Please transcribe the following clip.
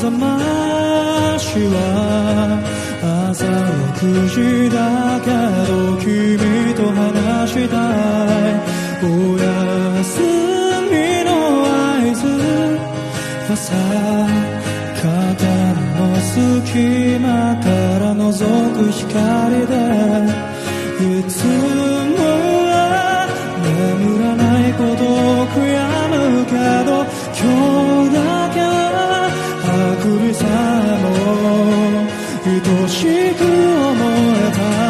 ざましは朝6時だけど君と話したい。おやすみの合図。はさ肩の隙間から覗く光でい。つ愛しく思えた